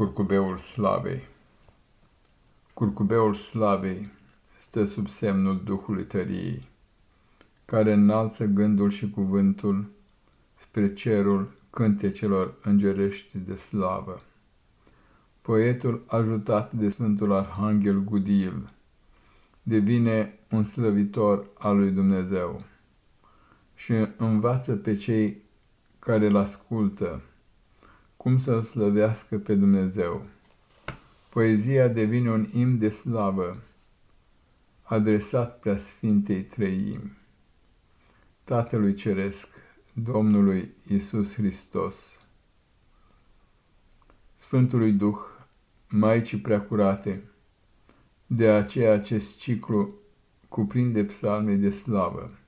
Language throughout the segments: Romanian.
Curcubeul slavei Curcubeul slavei stă sub semnul Duhului tăriei, care înalță gândul și cuvântul spre cerul cântecelor îngerești de slavă. Poetul, ajutat de Sfântul Arhanghel Gudil, devine un slăvitor al lui Dumnezeu și învață pe cei care îl ascultă cum să-L slăvească pe Dumnezeu. Poezia devine un im de slavă, adresat prea Sfintei Trăimi, Tatălui Ceresc, Domnului Isus Hristos, Sfântului Duh, Maicii Preacurate, de aceea acest ciclu cuprinde psalme de slavă.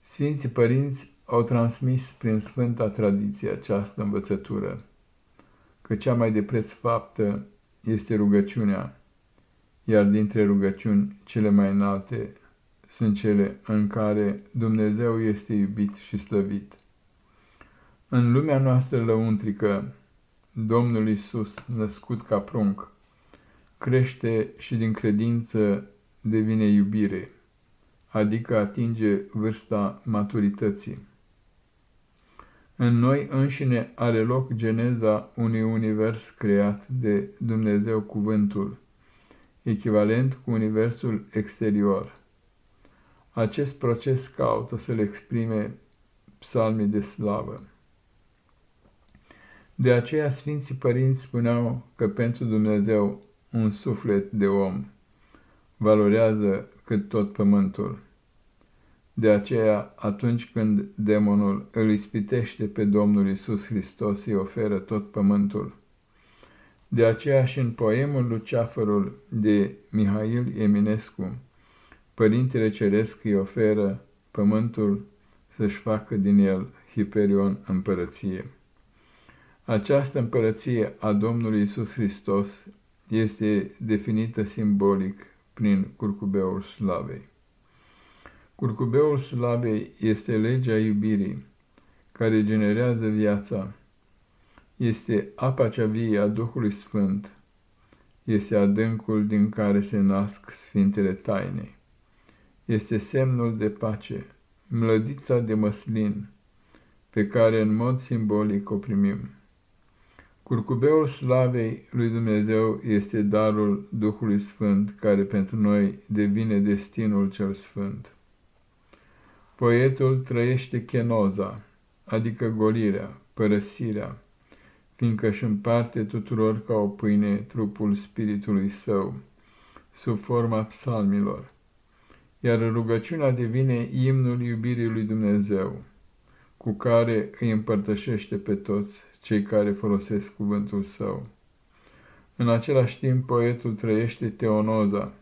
Sfinții Părinți au transmis prin sfânta tradiție această învățătură, că cea mai de preț faptă este rugăciunea, iar dintre rugăciuni cele mai înalte sunt cele în care Dumnezeu este iubit și slăvit. În lumea noastră lăuntrică, Domnul Isus, născut ca prunc, crește și din credință devine iubire, adică atinge vârsta maturității. În noi înșine are loc geneza unui univers creat de Dumnezeu Cuvântul, echivalent cu universul exterior. Acest proces caută să-l exprime psalmii de slavă. De aceea Sfinții Părinți spuneau că pentru Dumnezeu un suflet de om valorează cât tot pământul. De aceea, atunci când demonul îl ispitește pe Domnul Isus Hristos, îi oferă tot pământul. De aceea și în poemul Luceafărul de Mihail Eminescu, Părintele Ceresc îi oferă pământul să-și facă din el Hiperion împărăție. Această împărăție a Domnului Isus Hristos este definită simbolic prin curcubeul slavei. Curcubeul slavei este legea iubirii, care generează viața. Este apa cea vie a Duhului Sfânt. Este adâncul din care se nasc sfintele taine. Este semnul de pace, mlădița de măslin, pe care în mod simbolic o primim. Curcubeul slavei lui Dumnezeu este darul Duhului Sfânt, care pentru noi devine destinul cel sfânt. Poetul trăiește chenoza, adică golirea, părăsirea, fiindcă își împarte tuturor ca o pâine trupul spiritului său, sub forma psalmilor, iar rugăciunea devine imnul iubirii lui Dumnezeu, cu care îi împărtășește pe toți cei care folosesc cuvântul său. În același timp, poetul trăiește teonoza,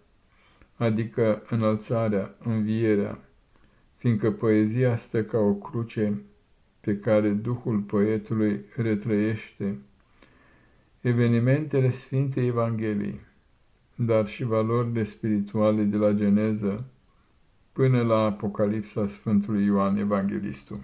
adică înălțarea, învierea, fiindcă poezia stă ca o cruce pe care Duhul poetului retrăiește evenimentele Sfintei Evangheliei, dar și valorile spirituale de la Geneză până la Apocalipsa Sfântului Ioan Evanghelistul.